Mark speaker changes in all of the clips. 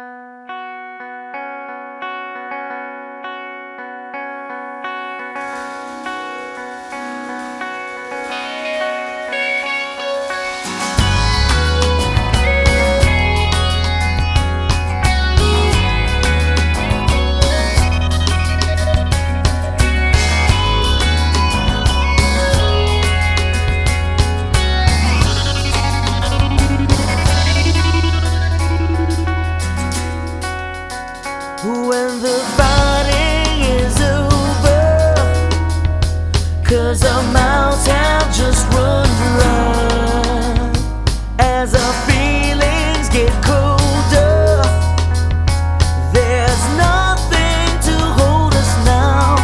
Speaker 1: you As our feelings get colder, there's nothing to hold us now.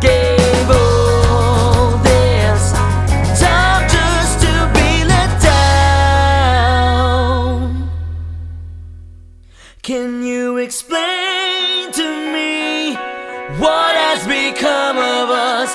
Speaker 1: Gave all this time just to be let down. Can you explain to me what has become of us?